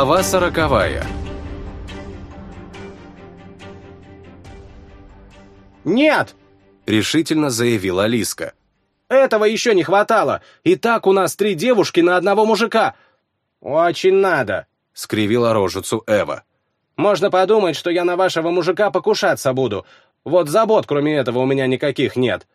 Глава сороковая. «Нет!» — решительно заявила Лиска. «Этого еще не хватало! И так у нас три девушки на одного мужика!» «Очень надо!» — скривила рожицу Эва. «Можно подумать, что я на вашего мужика покушаться буду. Вот забот, кроме этого, у меня никаких нет».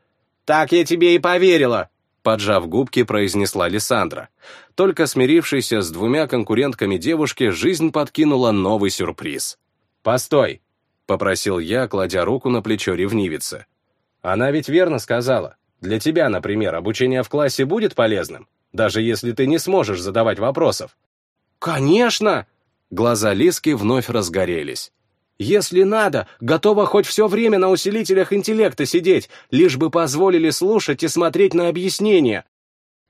«Так я тебе и поверила!» Поджав губки, произнесла Лиссандра. Только смирившейся с двумя конкурентками девушке, жизнь подкинула новый сюрприз. «Постой!» — попросил я, кладя руку на плечо ревнивицы. «Она ведь верно сказала. Для тебя, например, обучение в классе будет полезным, даже если ты не сможешь задавать вопросов». «Конечно!» Глаза Лиски вновь разгорелись. «Если надо, готова хоть все время на усилителях интеллекта сидеть, лишь бы позволили слушать и смотреть на объяснения».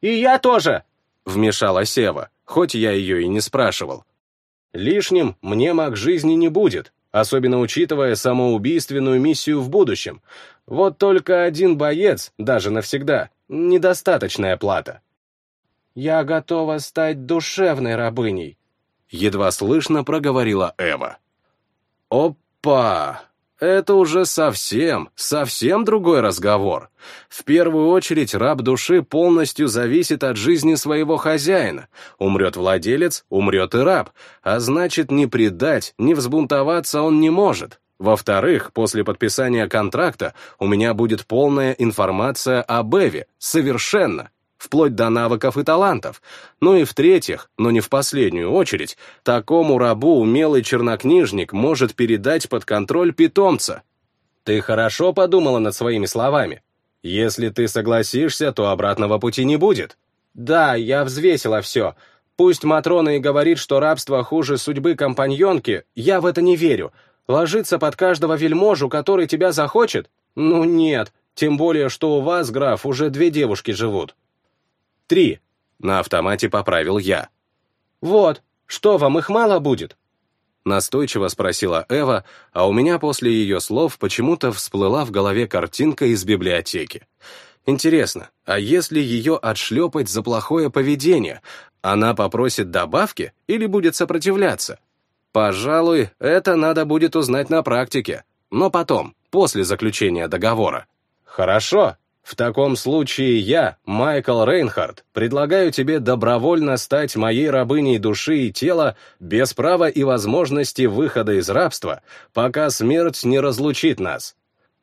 «И я тоже!» — вмешалась Сева, хоть я ее и не спрашивал. «Лишним мне маг жизни не будет, особенно учитывая самоубийственную миссию в будущем. Вот только один боец, даже навсегда, недостаточная плата. «Я готова стать душевной рабыней», — едва слышно проговорила Эва. «Опа! Это уже совсем, совсем другой разговор. В первую очередь раб души полностью зависит от жизни своего хозяина. Умрет владелец, умрет и раб, а значит, ни предать, ни взбунтоваться он не может. Во-вторых, после подписания контракта у меня будет полная информация об Эве, совершенно, вплоть до навыков и талантов. Ну и в-третьих, но не в последнюю очередь, такому рабу умелый чернокнижник может передать под контроль питомца. Ты хорошо подумала над своими словами? Если ты согласишься, то обратного пути не будет. Да, я взвесила все. Пусть Матрона и говорит, что рабство хуже судьбы компаньонки, я в это не верю. Ложиться под каждого вельможу, который тебя захочет? Ну нет, тем более, что у вас, граф, уже две девушки живут. Три. На автомате поправил я. Вот, что вам их мало будет? Настойчиво спросила Эва, а у меня после ее слов почему-то всплыла в голове картинка из библиотеки. Интересно, а если ее отшлепать за плохое поведение, она попросит добавки или будет сопротивляться? Пожалуй, это надо будет узнать на практике, но потом, после заключения договора. Хорошо, в таком случае я, Майкл Рейнхард, предлагаю тебе добровольно стать моей рабыней души и тела без права и возможности выхода из рабства, пока смерть не разлучит нас.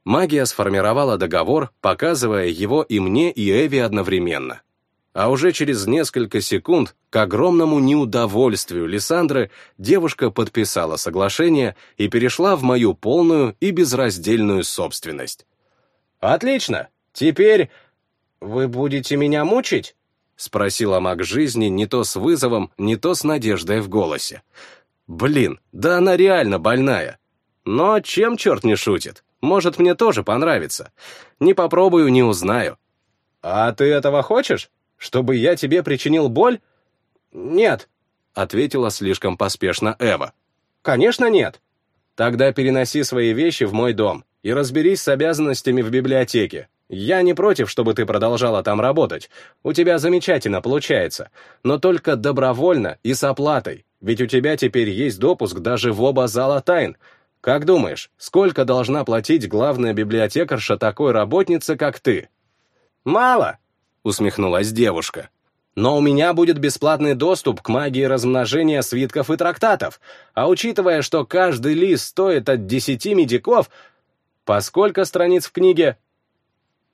Магия сформировала договор, показывая его и мне, и Эви одновременно. А уже через несколько секунд, к огромному неудовольствию Лиссандры, девушка подписала соглашение и перешла в мою полную и безраздельную собственность. «Отлично!» Теперь вы будете меня мучить? Спросила маг жизни не то с вызовом, не то с надеждой в голосе. Блин, да она реально больная. Но чем черт не шутит? Может, мне тоже понравится. Не попробую, не узнаю. А ты этого хочешь? Чтобы я тебе причинил боль? Нет, ответила слишком поспешно Эва. Конечно, нет. Тогда переноси свои вещи в мой дом и разберись с обязанностями в библиотеке. Я не против, чтобы ты продолжала там работать. У тебя замечательно получается. Но только добровольно и с оплатой. Ведь у тебя теперь есть допуск даже в оба зала тайн. Как думаешь, сколько должна платить главная библиотекарша такой работнице, как ты? Мало, усмехнулась девушка. Но у меня будет бесплатный доступ к магии размножения свитков и трактатов. А учитывая, что каждый лист стоит от десяти медиков, по сколько страниц в книге?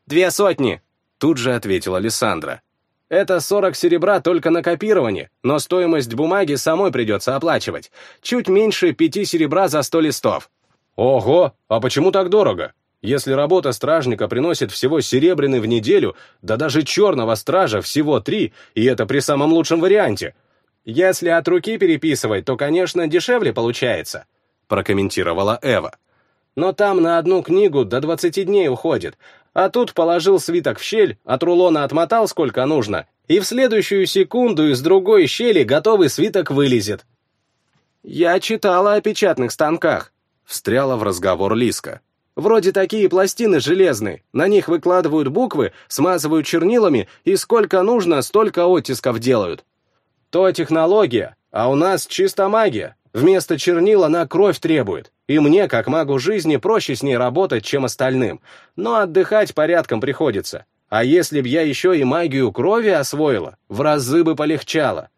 «Две сотни!» — тут же ответила Лиссандра. «Это сорок серебра только на копирование, но стоимость бумаги самой придется оплачивать. Чуть меньше пяти серебра за сто листов». «Ого! А почему так дорого? Если работа стражника приносит всего серебряный в неделю, да даже черного стража всего три, и это при самом лучшем варианте. Если от руки переписывать, то, конечно, дешевле получается», прокомментировала Эва. «Но там на одну книгу до двадцати дней уходит, а тут положил свиток в щель, от рулона отмотал сколько нужно, и в следующую секунду из другой щели готовый свиток вылезет. «Я читала о печатных станках», — встряла в разговор Лиска. «Вроде такие пластины железные, на них выкладывают буквы, смазывают чернилами, и сколько нужно, столько оттисков делают. То технология, А у нас чисто магия. Вместо чернил она кровь требует. И мне, как магу жизни, проще с ней работать, чем остальным. Но отдыхать порядком приходится. А если б я еще и магию крови освоила, в разы бы полегчало.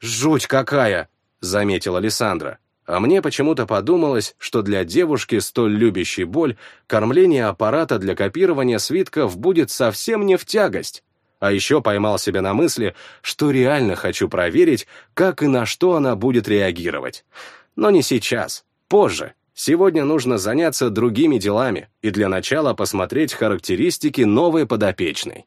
«Жуть какая!» — заметила Александра. А мне почему-то подумалось, что для девушки, столь любящей боль, кормление аппарата для копирования свитков будет совсем не в тягость. А еще поймал себя на мысли, что реально хочу проверить, как и на что она будет реагировать. Но не сейчас, позже. Сегодня нужно заняться другими делами и для начала посмотреть характеристики новой подопечной.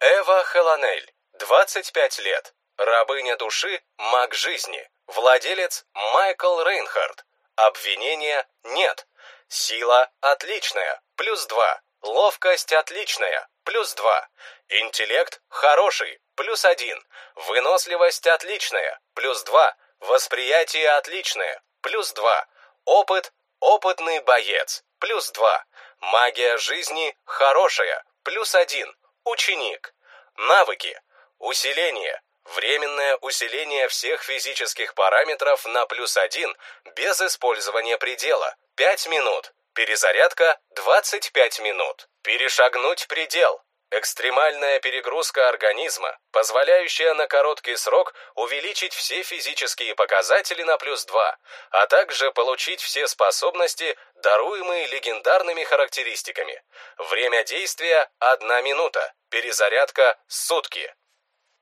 Эва Хеланель, 25 лет, рабыня души, маг жизни, владелец Майкл Рейнхард. Обвинения нет. Сила отличная, плюс 2. Ловкость отличная, плюс 2. Интеллект хороший, плюс 1. Выносливость отличная, плюс 2. Восприятие отличное, плюс 2. Опыт опытный боец, плюс 2. Магия жизни хорошая, плюс 1. Ученик. Навыки. Усиление. Временное усиление всех физических параметров на плюс 1 без использования предела. 5 минут. Перезарядка 25 минут. Перешагнуть предел. Экстремальная перегрузка организма, позволяющая на короткий срок увеличить все физические показатели на плюс 2, а также получить все способности, даруемые легендарными характеристиками. Время действия – 1 минута, перезарядка – сутки.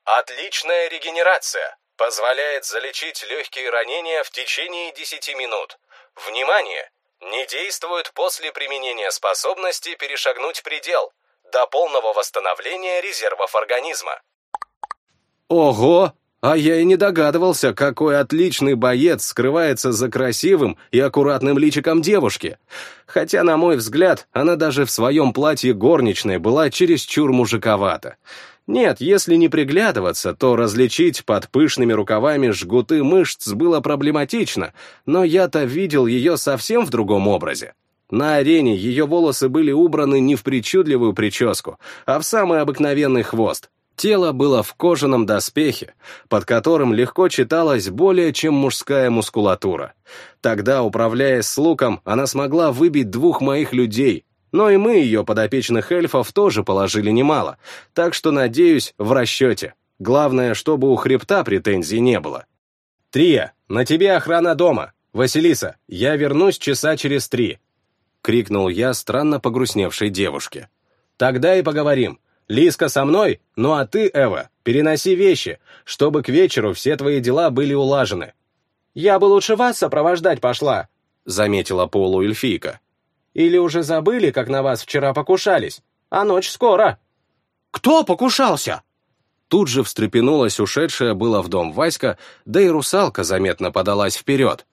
Отличная регенерация. Позволяет залечить легкие ранения в течение 10 минут. Внимание! Не действует после применения способности перешагнуть предел до полного восстановления резервов организма. Ого! А я и не догадывался, какой отличный боец скрывается за красивым и аккуратным личиком девушки. Хотя, на мой взгляд, она даже в своем платье горничной была чересчур мужиковата. Нет, если не приглядываться, то различить под пышными рукавами жгуты мышц было проблематично, но я-то видел ее совсем в другом образе. На арене ее волосы были убраны не в причудливую прическу, а в самый обыкновенный хвост. Тело было в кожаном доспехе, под которым легко читалась более чем мужская мускулатура. Тогда, управляясь с луком, она смогла выбить двух моих людей, но и мы ее подопечных эльфов тоже положили немало, так что, надеюсь, в расчете. Главное, чтобы у хребта претензий не было. «Трия, на тебе охрана дома. Василиса, я вернусь часа через три», — крикнул я странно погрустневшей девушке. «Тогда и поговорим. Лиска со мной, ну а ты, Эва, переноси вещи, чтобы к вечеру все твои дела были улажены». «Я бы лучше вас сопровождать пошла», — заметила полуэльфийка. Или уже забыли, как на вас вчера покушались? А ночь скоро». «Кто покушался?» Тут же встрепенулась ушедшая была в дом Васька, да и русалка заметно подалась вперед.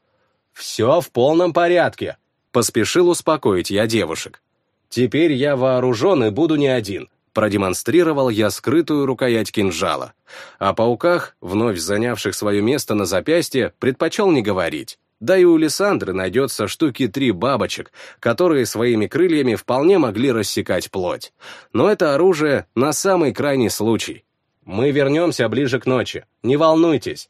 «Все в полном порядке», — поспешил успокоить я девушек. «Теперь я вооружен и буду не один», — продемонстрировал я скрытую рукоять кинжала. О пауках, вновь занявших свое место на запястье, предпочел не говорить. Да и у Лиссандры найдется штуки три бабочек, которые своими крыльями вполне могли рассекать плоть. Но это оружие на самый крайний случай. Мы вернемся ближе к ночи, не волнуйтесь.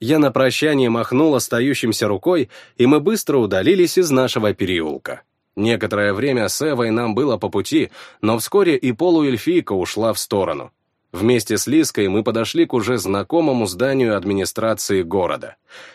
Я на прощание махнул остающимся рукой, и мы быстро удалились из нашего переулка. Некоторое время с Эвой нам было по пути, но вскоре и полуэльфийка ушла в сторону. Вместе с Лиской мы подошли к уже знакомому зданию администрации города.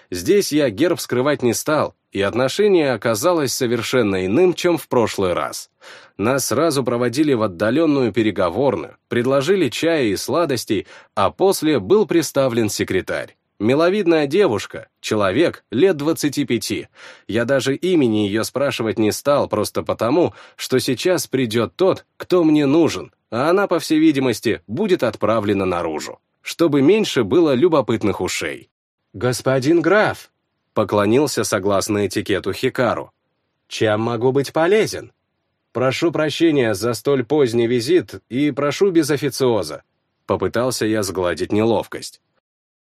Здесь я герб скрывать не стал, и отношение оказалось совершенно иным, чем в прошлый раз. Нас сразу проводили в отдаленную переговорную, предложили чая и сладостей, а после был представлен секретарь. Миловидная девушка, человек, лет 25. Я даже имени ее спрашивать не стал, просто потому, что сейчас придет тот, кто мне нужен, а она, по всей видимости, будет отправлена наружу, чтобы меньше было любопытных ушей. «Господин граф», — поклонился согласно этикету Хикару, «чем могу быть полезен?» «Прошу прощения за столь поздний визит и прошу без официоза», — попытался я сгладить неловкость.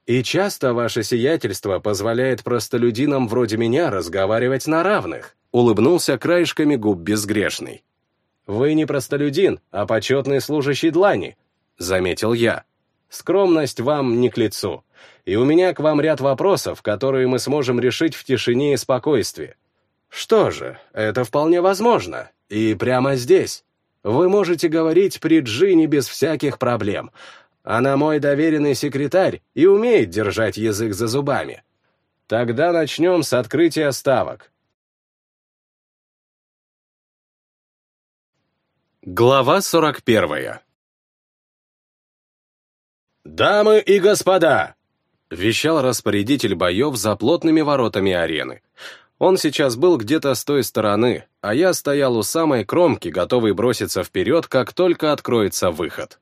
«И часто ваше сиятельство позволяет простолюдинам вроде меня разговаривать на равных», — улыбнулся краешками губ безгрешный. «Вы не простолюдин, а почетный служащий длани», — заметил я. Скромность вам не к лицу. И у меня к вам ряд вопросов, которые мы сможем решить в тишине и спокойствии. Что же, это вполне возможно. И прямо здесь. Вы можете говорить при Джине без всяких проблем. Она мой доверенный секретарь и умеет держать язык за зубами. Тогда начнем с открытия ставок. Глава 41 «Дамы и господа!» — вещал распорядитель боев за плотными воротами арены. Он сейчас был где-то с той стороны, а я стоял у самой кромки, готовый броситься вперед, как только откроется выход.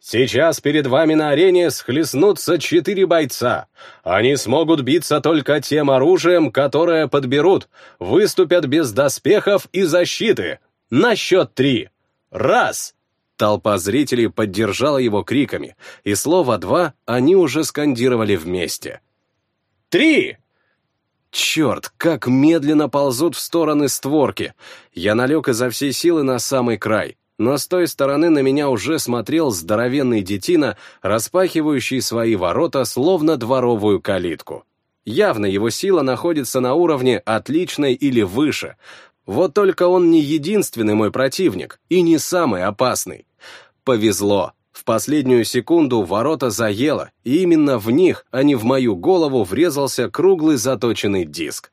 Сейчас перед вами на арене схлестнутся четыре бойца. Они смогут биться только тем оружием, которое подберут, выступят без доспехов и защиты. На счет три. Раз! Толпа зрителей поддержала его криками, и слово «два» они уже скандировали вместе. «Три!» Черт, как медленно ползут в стороны створки. Я налег изо всей силы на самый край, но с той стороны на меня уже смотрел здоровенный детина, распахивающий свои ворота, словно дворовую калитку. Явно его сила находится на уровне отличной или выше. Вот только он не единственный мой противник и не самый опасный. Повезло. В последнюю секунду ворота заело, и именно в них, а не в мою голову, врезался круглый заточенный диск.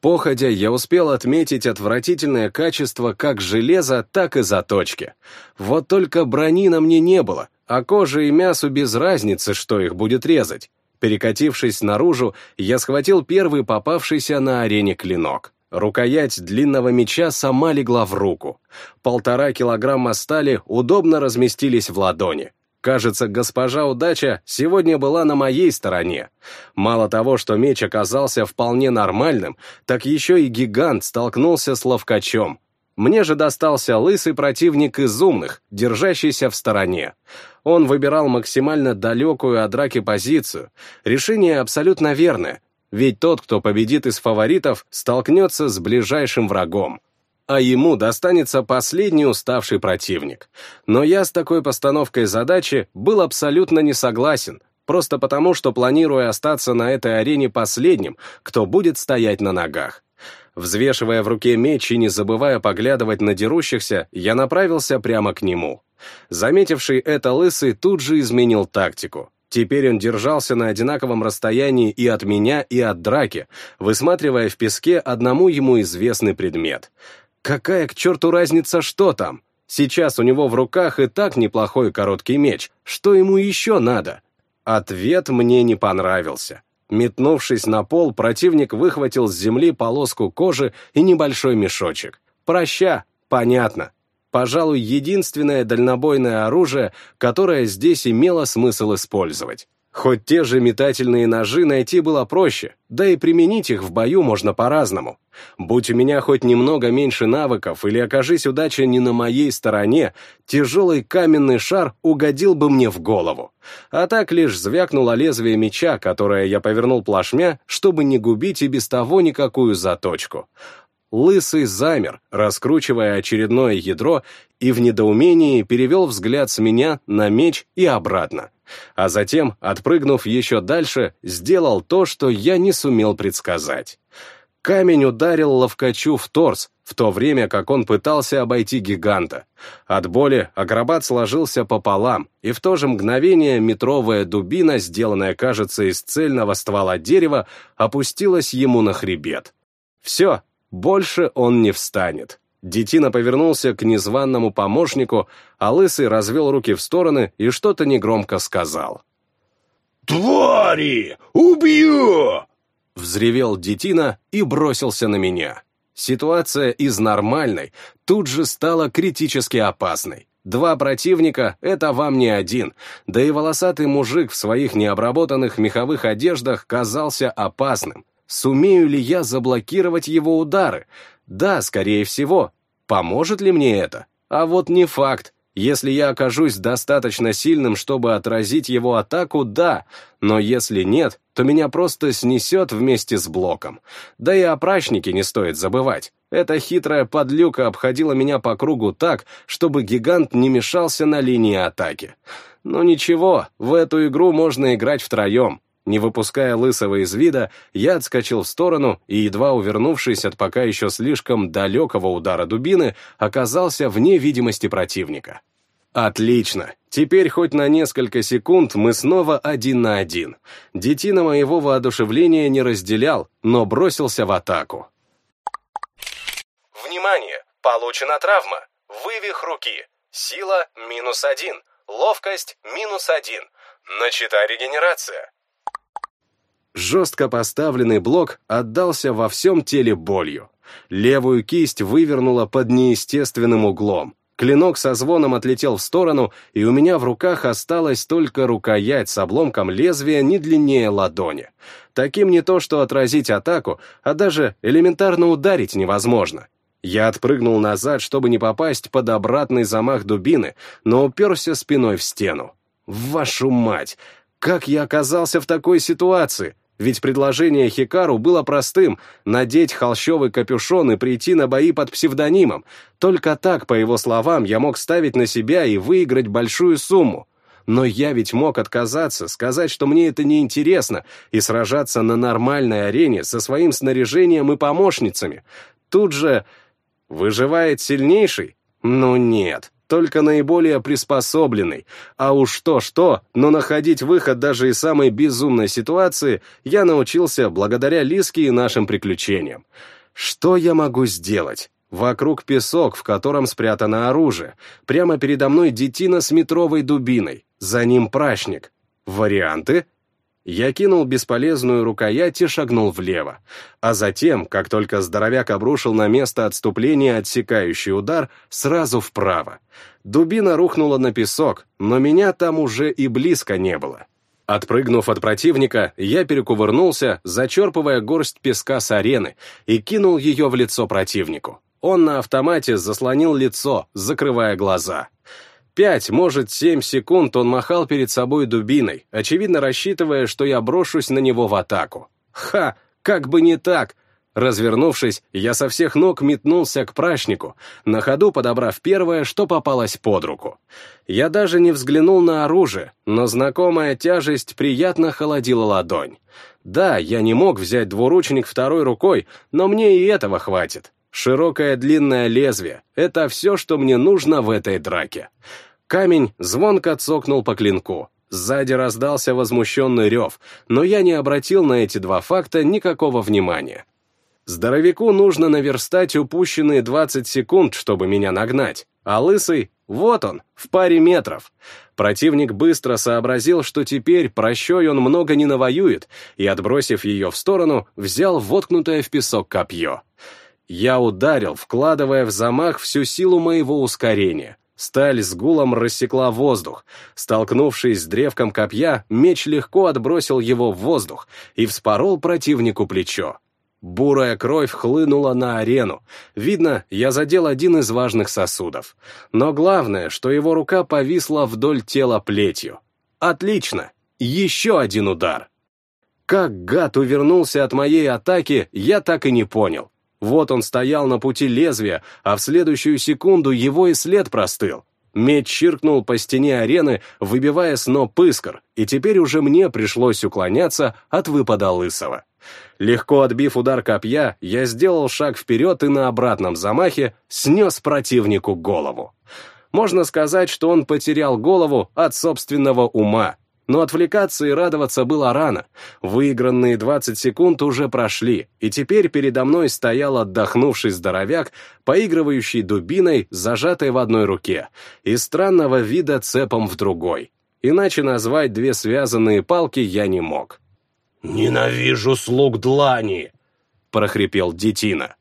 Походя, я успел отметить отвратительное качество как железа, так и заточки. Вот только брони на мне не было, а коже и мясу без разницы, что их будет резать. Перекатившись наружу, я схватил первый попавшийся на арене клинок. Рукоять длинного меча сама легла в руку. Полтора килограмма стали удобно разместились в ладони. Кажется, госпожа удача сегодня была на моей стороне. Мало того, что меч оказался вполне нормальным, так еще и гигант столкнулся с ловкачом. Мне же достался лысый противник из умных, держащийся в стороне. Он выбирал максимально далекую от драки позицию. Решение абсолютно верное, ведь тот, кто победит из фаворитов, столкнется с ближайшим врагом. А ему достанется последний уставший противник. Но я с такой постановкой задачи был абсолютно не согласен, просто потому, что планирую остаться на этой арене последним, кто будет стоять на ногах. Взвешивая в руке меч и не забывая поглядывать на дерущихся, я направился прямо к нему. Заметивший это лысый тут же изменил тактику. Теперь он держался на одинаковом расстоянии и от меня, и от драки, высматривая в песке одному ему известный предмет. Какая к черту разница, что там? Сейчас у него в руках и так неплохой короткий меч. Что ему еще надо? Ответ мне не понравился. Метнувшись на пол, противник выхватил с земли полоску кожи и небольшой мешочек. Проща, понятно пожалуй, единственное дальнобойное оружие, которое здесь имело смысл использовать. Хоть те же метательные ножи найти было проще, да и применить их в бою можно по-разному. Будь у меня хоть немного меньше навыков или окажись удача не на моей стороне, тяжелый каменный шар угодил бы мне в голову. А так лишь звякнуло лезвие меча, которое я повернул плашмя, чтобы не губить и без того никакую заточку. Лысый замер, раскручивая очередное ядро, и в недоумении перевел взгляд с меня на меч и обратно. А затем, отпрыгнув еще дальше, сделал то, что я не сумел предсказать. Камень ударил ловкачу в торс, в то время как он пытался обойти гиганта. От боли акробат сложился пополам, и в то же мгновение метровая дубина, сделанная, кажется, из цельного ствола дерева, опустилась ему на хребет. Все, больше он не встанет. Детина повернулся к незваному помощнику, а Лысый развел руки в стороны и что-то негромко сказал. «Твари! Убью!» Взревел Детина и бросился на меня. Ситуация из нормальной тут же стала критически опасной. Два противника — это вам не один, да и волосатый мужик в своих необработанных меховых одеждах казался опасным. Сумею ли я заблокировать его удары? Да, скорее всего. Поможет ли мне это? А вот не факт. Если я окажусь достаточно сильным, чтобы отразить его атаку, да, но если нет, то меня просто снесет вместе с блоком. Да и о прачнике не стоит забывать. Эта хитрая подлюка обходила меня по кругу так, чтобы гигант не мешался на линии атаки. Но ничего, в эту игру можно играть втроем. Не выпуская Лысого из вида, я отскочил в сторону и, едва увернувшись от пока еще слишком далекого удара дубины, оказался вне видимости противника. Отлично. Теперь хоть на несколько секунд мы снова один на один. Детина моего воодушевления не разделял, но бросился в атаку. Внимание! Получена травма. Вывих руки. Сила минус один. Ловкость минус один. Начата регенерация. Жестко поставленный блок отдался во всем теле болью. Левую кисть вывернула под неестественным углом. Клинок со звоном отлетел в сторону, и у меня в руках осталась только рукоять с обломком лезвия не длиннее ладони. Таким не то что отразить атаку, а даже элементарно ударить невозможно. Я отпрыгнул назад, чтобы не попасть под обратный замах дубины, но уперся спиной в стену. Вашу мать! Как я оказался в такой ситуации? Ведь предложение Хикару было простым — надеть холщовый капюшон и прийти на бои под псевдонимом. Только так, по его словам, я мог ставить на себя и выиграть большую сумму. Но я ведь мог отказаться, сказать, что мне это не интересно, и сражаться на нормальной арене со своим снаряжением и помощницами. Тут же выживает сильнейший? Ну нет только наиболее приспособленный, а уж то-что, но находить выход даже из самой безумной ситуации я научился благодаря Лиске и нашим приключениям. Что я могу сделать? Вокруг песок, в котором спрятано оружие. Прямо передо мной детина с метровой дубиной. За ним прачник. Варианты? Я кинул бесполезную рукоять и шагнул влево. А затем, как только здоровяк обрушил на место отступления отсекающий удар, сразу вправо. Дубина рухнула на песок, но меня там уже и близко не было. Отпрыгнув от противника, я перекувырнулся, зачерпывая горсть песка с арены, и кинул ее в лицо противнику. Он на автомате заслонил лицо, закрывая глаза. Пять, может, семь секунд он махал перед собой дубиной, очевидно рассчитывая, что я брошусь на него в атаку. Ха, как бы не так! Развернувшись, я со всех ног метнулся к прачнику, на ходу подобрав первое, что попалось под руку. Я даже не взглянул на оружие, но знакомая тяжесть приятно холодила ладонь. Да, я не мог взять двуручник второй рукой, но мне и этого хватит. Широкое длинное лезвие — это все, что мне нужно в этой драке. Камень звонко цокнул по клинку. Сзади раздался возмущенный рев, но я не обратил на эти два факта никакого внимания. Здоровяку нужно наверстать упущенные 20 секунд, чтобы меня нагнать, а лысый, вот он, в паре метров. Противник быстро сообразил, что теперь прощой он много не навоюет, и, отбросив ее в сторону, взял воткнутое в песок копье. Я ударил, вкладывая в замах всю силу моего ускорения — Сталь с гулом рассекла воздух. Столкнувшись с древком копья, меч легко отбросил его в воздух и вспорол противнику плечо. Бурая кровь хлынула на арену. Видно, я задел один из важных сосудов. Но главное, что его рука повисла вдоль тела плетью. Отлично! Еще один удар. Как гад увернулся от моей атаки, я так и не понял. Вот он стоял на пути лезвия, а в следующую секунду его и след простыл. Меч чиркнул по стене арены, выбивая сноп искр, и теперь уже мне пришлось уклоняться от выпада лысого. Легко отбив удар копья, я сделал шаг вперед и на обратном замахе снес противнику голову. Можно сказать, что он потерял голову от собственного ума, но отвлекаться и радоваться было рано. Выигранные 20 секунд уже прошли, и теперь передо мной стоял отдохнувший здоровяк, поигрывающий дубиной, зажатой в одной руке, и странного вида цепом в другой. Иначе назвать две связанные палки я не мог. «Ненавижу слуг длани!» — прохрипел Детина.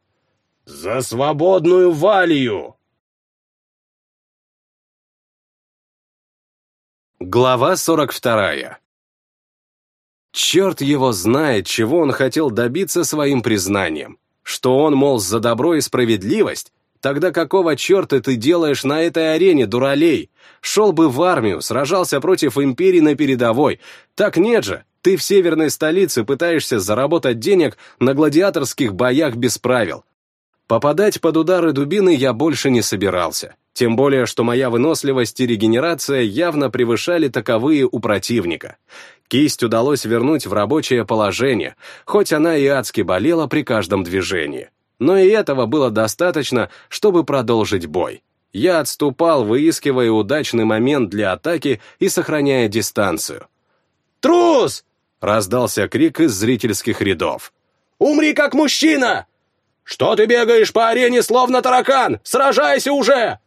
«За свободную валию!» Глава 42. Черт его знает, чего он хотел добиться своим признанием. Что он, мол, за добро и справедливость? Тогда какого черта ты делаешь на этой арене, дуралей? Шел бы в армию, сражался против империи на передовой. Так нет же, ты в северной столице пытаешься заработать денег на гладиаторских боях без правил. Попадать под удары дубины я больше не собирался. Тем более, что моя выносливость и регенерация явно превышали таковые у противника. Кисть удалось вернуть в рабочее положение, хоть она и адски болела при каждом движении. Но и этого было достаточно, чтобы продолжить бой. Я отступал, выискивая удачный момент для атаки и сохраняя дистанцию. «Трус!» — раздался крик из зрительских рядов. «Умри как мужчина! Что ты бегаешь по арене, словно таракан? Сражайся уже!»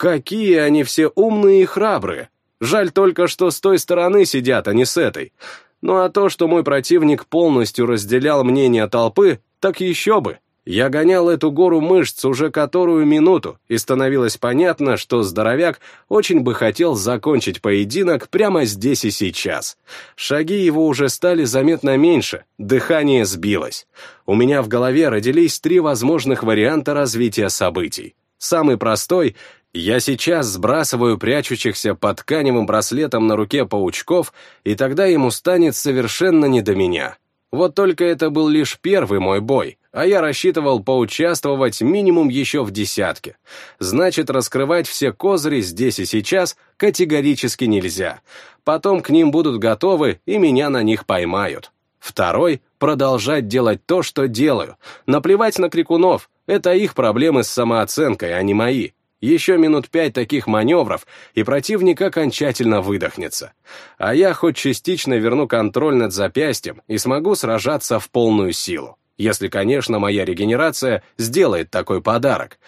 Какие они все умные и храбрые. Жаль только, что с той стороны сидят, а не с этой. Ну а то, что мой противник полностью разделял мнение толпы, так еще бы. Я гонял эту гору мышц уже которую минуту, и становилось понятно, что здоровяк очень бы хотел закончить поединок прямо здесь и сейчас. Шаги его уже стали заметно меньше, дыхание сбилось. У меня в голове родились три возможных варианта развития событий. Самый простой я сейчас сбрасываю прячущихся под тканевым браслетом на руке паучков, и тогда ему станет совершенно не до меня. Вот только это был лишь первый мой бой, а я рассчитывал поучаствовать минимум еще в десятке. Значит, раскрывать все козыри здесь и сейчас категорически нельзя. Потом к ним будут готовы, и меня на них поймают. Второй — продолжать делать то, что делаю. Наплевать на крикунов. Это их проблемы с самооценкой, а не мои. Еще минут пять таких маневров, и противник окончательно выдохнется. А я хоть частично верну контроль над запястьем и смогу сражаться в полную силу. Если, конечно, моя регенерация сделает такой подарок.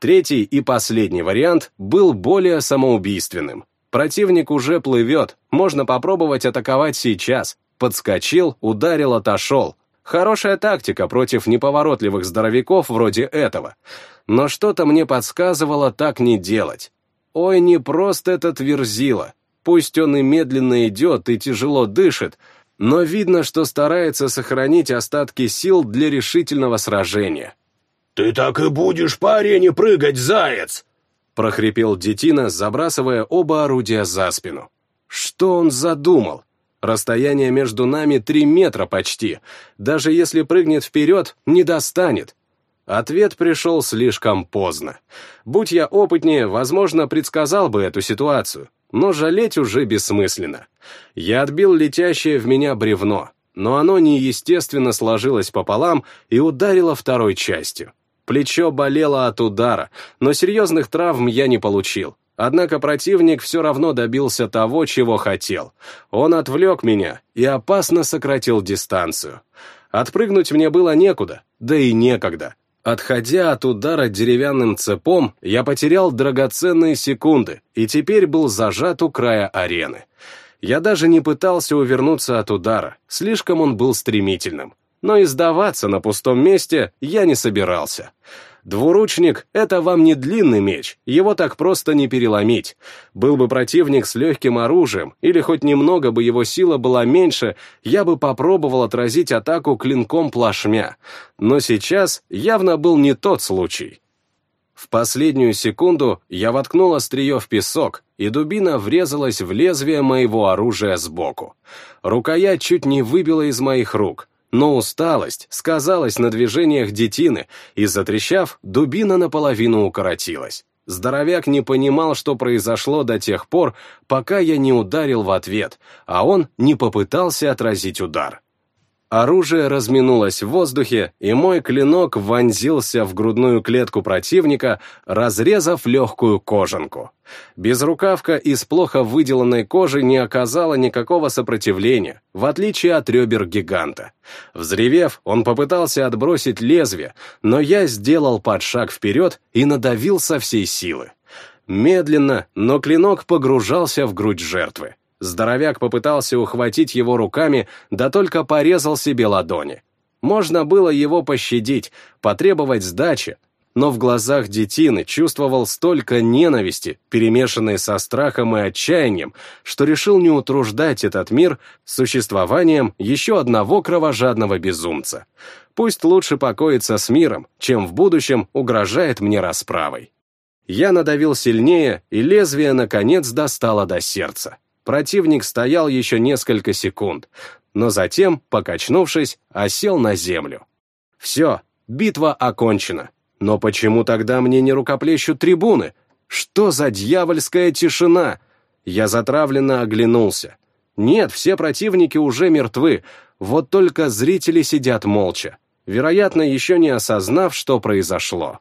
Третий и последний вариант был более самоубийственным. Противник уже плывет, можно попробовать атаковать сейчас. Подскочил, ударил, отошел. Хорошая тактика против неповоротливых здоровяков вроде этого но что-то мне подсказывало так не делать. Ой, не просто этот верзила. Пусть он и медленно идет, и тяжело дышит, но видно, что старается сохранить остатки сил для решительного сражения. «Ты так и будешь по арене прыгать, заяц!» прохрипел детина, забрасывая оба орудия за спину. Что он задумал? Расстояние между нами три метра почти. Даже если прыгнет вперед, не достанет. Ответ пришел слишком поздно. Будь я опытнее, возможно, предсказал бы эту ситуацию, но жалеть уже бессмысленно. Я отбил летящее в меня бревно, но оно неестественно сложилось пополам и ударило второй частью. Плечо болело от удара, но серьезных травм я не получил. Однако противник все равно добился того, чего хотел. Он отвлек меня и опасно сократил дистанцию. Отпрыгнуть мне было некуда, да и некогда. Отходя от удара деревянным цепом, я потерял драгоценные секунды и теперь был зажат у края арены. Я даже не пытался увернуться от удара, слишком он был стремительным. Но и сдаваться на пустом месте я не собирался. Двуручник — это вам не длинный меч, его так просто не переломить. Был бы противник с легким оружием, или хоть немного бы его сила была меньше, я бы попробовал отразить атаку клинком плашмя. Но сейчас явно был не тот случай. В последнюю секунду я воткнул острие в песок, и дубина врезалась в лезвие моего оружия сбоку. Рукоять чуть не выбила из моих рук — но усталость сказалась на движениях детины, и, затрещав, дубина наполовину укоротилась. Здоровяк не понимал, что произошло до тех пор, пока я не ударил в ответ, а он не попытался отразить удар. Оружие разминулось в воздухе, и мой клинок вонзился в грудную клетку противника, разрезав легкую кожанку. Безрукавка из плохо выделанной кожи не оказала никакого сопротивления, в отличие от ребер гиганта. Взревев, он попытался отбросить лезвие, но я сделал подшаг вперед и надавил со всей силы. Медленно, но клинок погружался в грудь жертвы. Здоровяк попытался ухватить его руками, да только порезал себе ладони. Можно было его пощадить, потребовать сдачи, но в глазах детины чувствовал столько ненависти, перемешанной со страхом и отчаянием, что решил не утруждать этот мир существованием еще одного кровожадного безумца. Пусть лучше покоится с миром, чем в будущем угрожает мне расправой. Я надавил сильнее, и лезвие, наконец, достало до сердца. Противник стоял еще несколько секунд, но затем, покачнувшись, осел на землю. Все, битва окончена. Но почему тогда мне не рукоплещут трибуны? Что за дьявольская тишина? Я затравленно оглянулся. Нет, все противники уже мертвы, вот только зрители сидят молча, вероятно, еще не осознав, что произошло.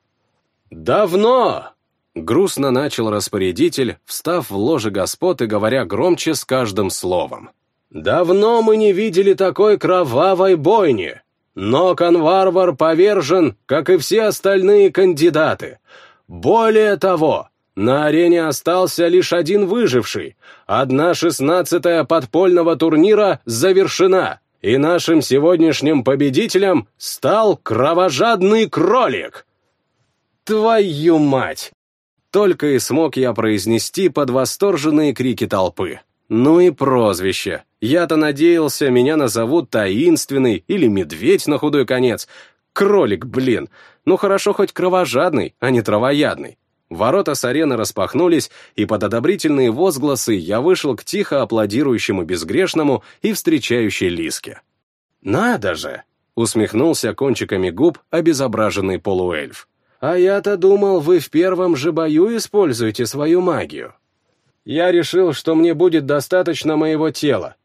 «Давно!» — грустно начал распорядитель, встав в ложе господ и говоря громче с каждым словом. «Давно мы не видели такой кровавой бойни!» Но Конварвар повержен, как и все остальные кандидаты. Более того, на арене остался лишь один выживший. Одна шестнадцатая подпольного турнира завершена, и нашим сегодняшним победителем стал кровожадный кролик. Твою мать! Только и смог я произнести под восторженные крики толпы. Ну и прозвище. Я-то надеялся, меня назовут таинственный или медведь на худой конец. Кролик, блин. Ну хорошо хоть кровожадный, а не травоядный. Ворота с арены распахнулись, и под одобрительные возгласы я вышел к тихо аплодирующему безгрешному и встречающей Лиске. «Надо же!» — усмехнулся кончиками губ обезображенный полуэльф. «А я-то думал, вы в первом же бою используете свою магию». Я решил, что мне будет достаточно моего тела.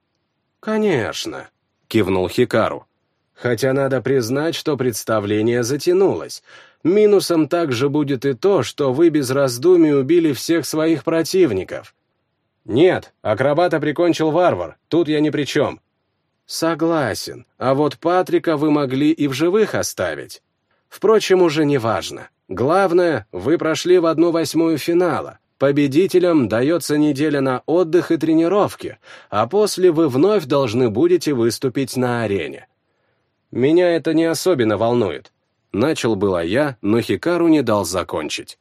Конечно, кивнул Хикару. Хотя надо признать, что представление затянулось. Минусом также будет и то, что вы без раздумий убили всех своих противников. Нет, акробата прикончил варвар, тут я ни при чем. Согласен, а вот Патрика вы могли и в живых оставить. Впрочем, уже не важно. Главное, вы прошли в одну восьмую финала. Победителям дается неделя на отдых и тренировки, а после вы вновь должны будете выступить на арене. Меня это не особенно волнует. Начал было я, но Хикару не дал закончить.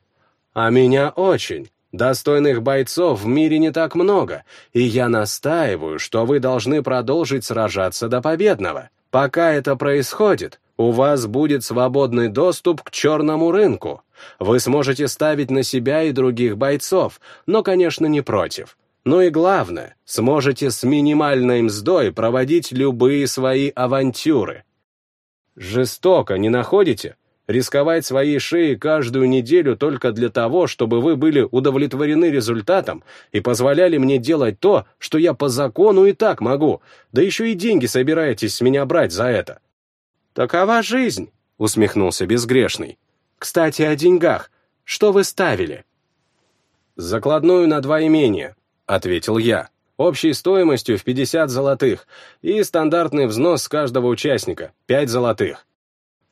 А меня очень. Достойных бойцов в мире не так много, и я настаиваю, что вы должны продолжить сражаться до победного. Пока это происходит, у вас будет свободный доступ к черному рынку. Вы сможете ставить на себя и других бойцов, но, конечно, не против. Ну и главное, сможете с минимальной мздой проводить любые свои авантюры. Жестоко, не находите? Рисковать своей шеей каждую неделю только для того, чтобы вы были удовлетворены результатом и позволяли мне делать то, что я по закону и так могу, да еще и деньги собираетесь с меня брать за это. «Такова жизнь», — усмехнулся безгрешный. «Кстати, о деньгах. Что вы ставили?» «Закладную на два имения», — ответил я, общей стоимостью в 50 золотых и стандартный взнос с каждого участника — 5 золотых.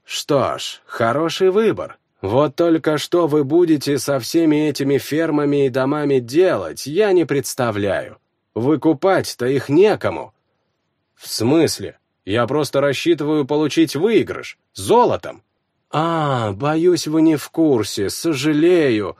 «Что ж, хороший выбор. Вот только что вы будете со всеми этими фермами и домами делать, я не представляю. Выкупать-то их некому». «В смысле?» Я просто рассчитываю получить выигрыш, золотом. А, боюсь, вы не в курсе, сожалею.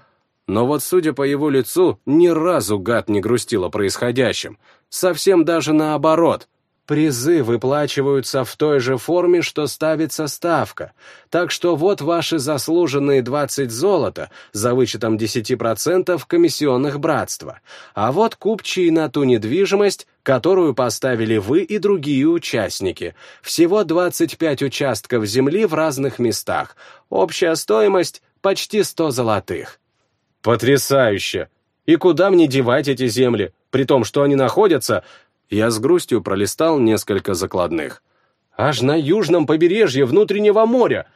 Но вот, судя по его лицу, ни разу гад не грустил о происходящем. Совсем даже наоборот. Призы выплачиваются в той же форме, что ставится ставка, так что вот ваши заслуженные 20 золота за вычетом 10% комиссионных братства, а вот купчие на ту недвижимость, которую поставили вы и другие участники. Всего 25 участков земли в разных местах, общая стоимость почти 100 золотых. Потрясающе! И куда мне девать эти земли, при том, что они находятся я с грустью пролистал несколько закладных. «Аж на южном побережье внутреннего моря!»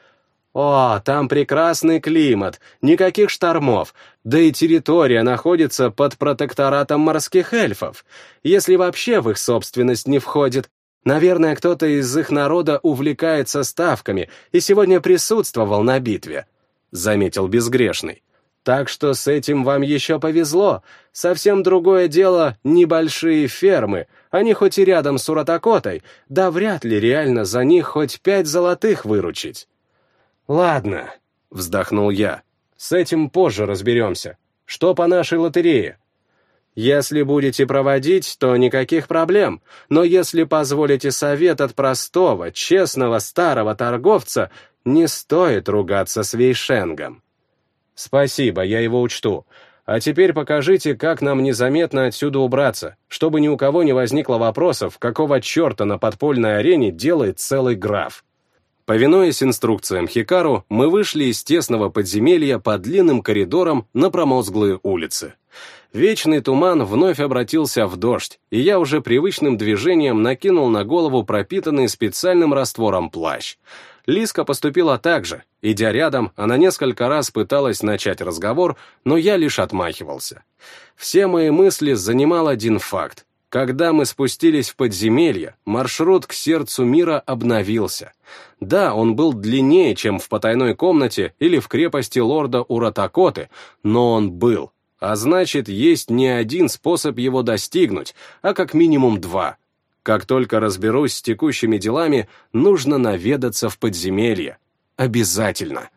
О, там прекрасный климат, никаких штормов, да и территория находится под протекторатом морских эльфов, если вообще в их собственность не входит. Наверное, кто-то из их народа увлекается ставками и сегодня присутствовал на битве, заметил безгрешный. Так что с этим вам еще повезло. Совсем другое дело небольшие фермы. Они хоть и рядом с Уратакотой, да вряд ли реально за них хоть пять золотых выручить. Ладно, Вздохнул я. С этим позже разберемся. Что по нашей лотерее? Если будете проводить, то никаких проблем, но если позволите совет от простого, честного старого торговца, не стоит ругаться с Вейшенгом. Спасибо, я его учту. А теперь покажите, как нам незаметно отсюда убраться, чтобы ни у кого не возникло вопросов, какого черта на подпольной арене делает целый граф. Повинуясь инструкциям Хикару, мы вышли из тесного подземелья по длинным коридорам на промозглые улицы. Вечный туман вновь обратился в дождь, и я уже привычным движением накинул на голову пропитанный специальным раствором плащ. Лиска поступила так же. Идя рядом, она несколько раз пыталась начать разговор, но я лишь отмахивался. Все мои мысли занимал один факт. Когда мы спустились в подземелье, маршрут к сердцу мира обновился. Да, он был длиннее, чем в потайной комнате или в крепости лорда Уратакоты, но он был. А значит, есть не один способ его достигнуть, а как минимум два. Как только разберусь с текущими делами, нужно наведаться в подземелье. Обязательно.